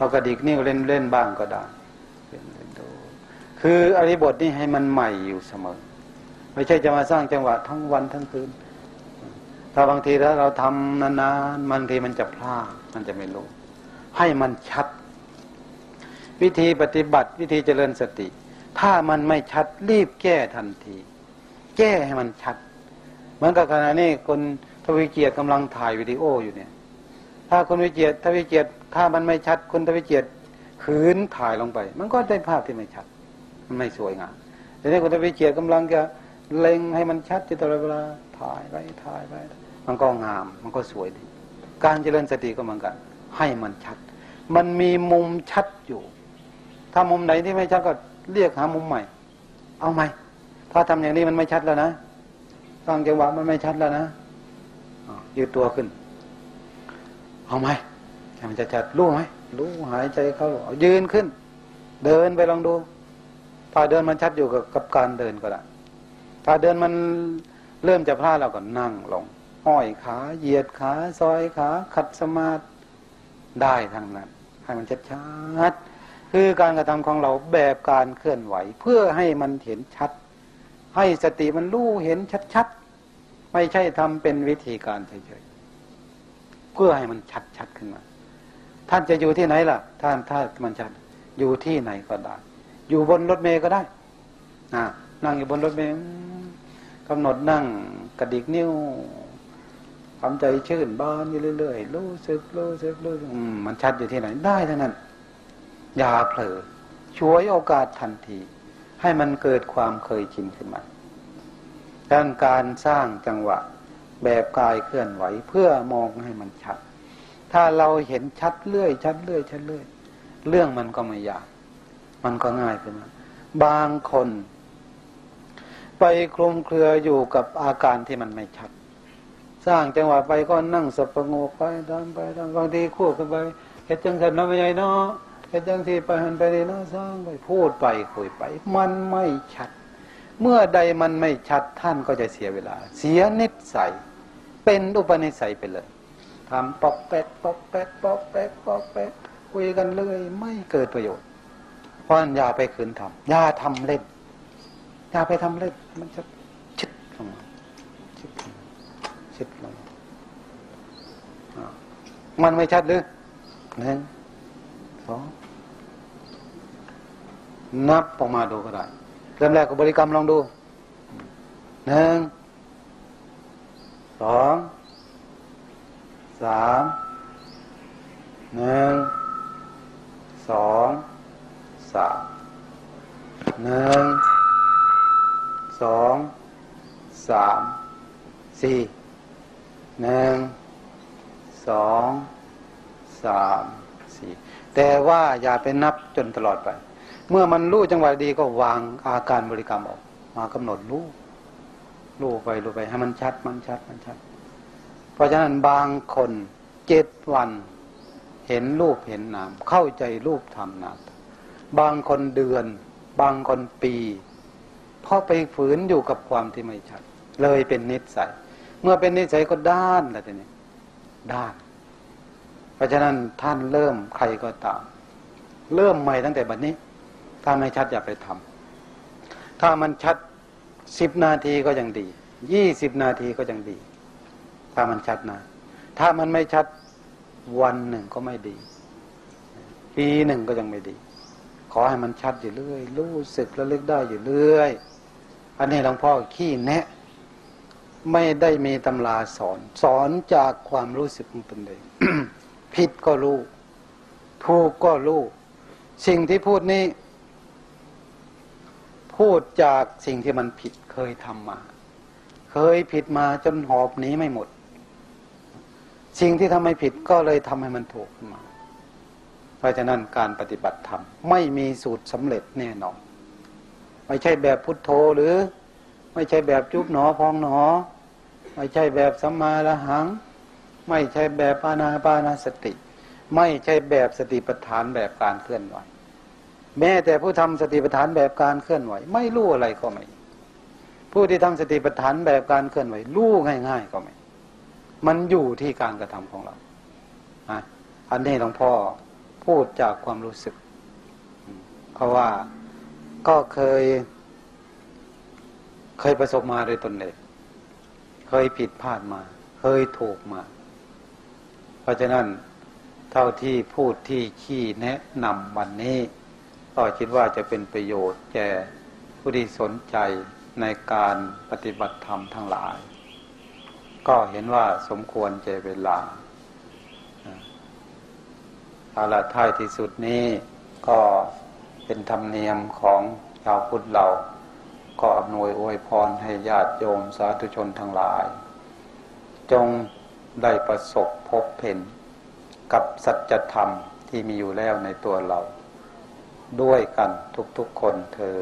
เรากระดิกนิ้วเล่นเล่นบ้างก็ได้เล่นเล่นดูคืออริบทนี่ให้มันใหม่อยู่เสมอ ไม่ใช่จะมาสร้างจังหวะทั้งวันทั้งคืนถ้าบางทีถ้าเราทำนานๆบางทีมันจะพลาดมันจะไม่รู้ ให้มันชัด วิธีปฏิบัติวิธีเจริญสติ ถ้ามันไม่ชัดรีบแก้ทันที แก้ให้มันชัด เหมือนกับขณะนี้คนทวีเกียรติกำลังถ่ายวิดีโออยู่เนี่ย ถ้าคนวิเกียรติทวีเกียรติ ถ้ามันไม่ชัดคนทวีเกียรติขืนถ่ายลงไป มันก็ได้ภาพที่ไม่ชัด มันไม่สวยงามแต่นี้คนทวีเกียรติกำลังจะเล็งให้มันชัดอยู่ตลอดเวลาถ่ายไปถ่ายไปมันก็งาม มันก็สวยดีการเจริญสติก็เหมือนกัน ให้มันชัด มันมีมุมชัดอยู่ ถ้ามุมไหนที่ไม่ชัดก็เรียกหามุมใหม่ เอาไหมถ้าทำอย่างนี้มันไม่ชัดแล้วนะตั้งจังหวะมันไม่ชัดแล้วนะยืดตัวขึ้น เอาไหม ให้มันจะชัดรู้ไหมรู้หายใจเข้าเอายืนขึ้น เดินไปลองดูถ้าเดินมันชัดอยู่กับกับการเดินก็ได้ถ้าเดินมันเริ่มจะพลาดเราก็นั่งลงห้อยขาเหยียดขาซอยขาขัดสมาธิได้ทั้งนั้นให้มันชัดชัดคือการกระทำของเราแบบการเคลื่อนไหว เพื่อให้มันเห็นชัด ให้สติมันรู้เห็นชัดๆไม่ใช่ทำเป็นวิธีการเฉยๆเพื่อให้มันชัดๆขึ้นมา ท่านจะอยู่ที่ไหนล่ะ ท่านถ้ามันชัดอยู่ที่ไหนก็ได้ อยู่บนรถเมล์ก็ได้นะนั่งอยู่บนรถเมล์กำหนดนั่งกระดิกนิ้วทำใจชื่นบานอยู่เรื่อยๆรู้สึกรู้สึกรู้สึกมันชัดอยู่ที่ไหนได้ทั้งนั้น อย่าเผลอช่วยโอกาสทันที ให้มันเกิดความเคยชินขึ้นมาดังการสร้างจังหวะแบบกายเคลื่อนไหวเพื่อมองให้มันชัด ถ้าเราเห็นชัดเรื่อย ชัดเรื่อยชัดเรื่อย เรื่องมันก็ไม่ยาก มันก็ง่ายขึ้นมาบางคน ไปคลุมเครืออยู่กับอาการที่มันไม่ชัด สร้างจังหวะไปก็นั่งสปงกไปทำไปทำบางทีคู่กันไปเห็ดจังสันน้ำไม่ใหญ่เนาะเห็ดจังที่ไปหันไปดีเนาะสร้างไปพูดไปคุยไป มันไม่ชัด เมื่อใดมันไม่ชัดท่านก็จะเสียเวลา เสียนิสัยเป็นอุปนิสัยไปเลย ทำปอกแป๊กปอกแป๊กปอกแป๊กปอกแป๊กคุยกันเลยไม่เกิดประโยชน์ เพราะอย่าไปขืนทำอย่าทำเล่นอย่าไปทำเล่นมันจะชิดลงชิดลงชิดลงมันไม่ชัดหรือหนึ่งสองนับออกมาดูก็ได้เริ่มแรกกับบริกรรมลองดูหนึ่งสอง สามหนึ่งสองสามหนึ่งสองสามสี่หนึ่งสองสามสี่แต่ว่าอย่าไปนับจนตลอดไป เมื่อมันรู้จังหวะดีก็วางอาการบริกรรมออก มากำหนดรู้รู้ไปรู้ไปให้มันชัดมันชัดมันชัด ราะฉะนั้นบางคนเจ็ดวัน เห็นรูปเห็นนาม เข้าใจรูปธรรมนามบางคนเดือน บางคนปีเพราะไปฝืนอยู่กับความที่ไม่ชัด เลยเป็นนิสัย เมื่อเป็นนิสัยก็ด้านแล้วทีนี้ด้าน เพราะฉะนั้นท่านเริ่มใครก็ตาม เริ่มใหม่ตั้งแต่บัดนี้ ถ้าไม่ชัดอย่าไปทำถ้ามันชัดสิบนาทีก็ยังดียี่สิบนาทีก็ยังดี ถ้ามันชัดนะ ถ้ามันไม่ชัดวันหนึ่งก็ไม่ดี ปีหนึ่งก็ยังไม่ดี ขอให้มันชัดอยู่เรื่อยรู้สึกระลึกได้อยู่เรื่อย อันนี้หลวงพ่อขี้แนะ ไม่ได้มีตำราสอน สอนจากความรู้สึกของตนเองผิดก็รู้ถูกก็รู้สิ่งที่พูดนี้ พูดจากสิ่งที่มันผิดเคยทำมา เคยผิดมาจนหอบหนีไม่หมด สิ่งที่ทำให้ผิดก็เลยทำให้มันถูกขึ้นมา เพราะฉะนั้นการปฏิบัติธรรมไม่มีสูตรสำเร็จแน่นอน ไม่ใช่แบบพุทโธหรือ ไม่ใช่แบบจุบหนอพองหนอ ไม่ใช่แบบสัมมาละหัง ไม่ใช่แบบปานาปานาสติ ไม่ใช่แบบสติปัฏฐานแบบการเคลื่อนไหว แม้แต่ผู้ทำสติปัฏฐานแบบการเคลื่อนไหว ไม่รู้อะไรก็ไม่ ผู้ที่ทำสติปัฏฐานแบบการเคลื่อนไหวรู้ง่าย ๆ ก็ไม่ มันอยู่ที่การกระทำของเราอันนี้หลวงพ่อพูพูดจากความรู้สึก เพราะว่าก็เคย เคยประสบมาโดยตนเองเคยผิดพลาดมา เคยถูกมา เพราะฉะนั้นเท่าที่พูดที่ขี้แนะนำวันนี้ก็คิดว่าจะเป็นประโยชน์แก่ผู้ที่สนใจในการปฏิบัติธรรมทั้งหลาย ก็เห็นว่าสมควรเจเวลาเอาละท้ายที่สุดนี้ก็เป็นธรรมเนียมของชาวพุทธเรา ก็อำนวยอวยพรให้ญาติโยมสาธุชนทั้งหลาย จงได้ประสบพบเห็นกับสัจธรรมที่มีอยู่แล้วในตัวเรา ด้วยกันทุกๆคนเธอ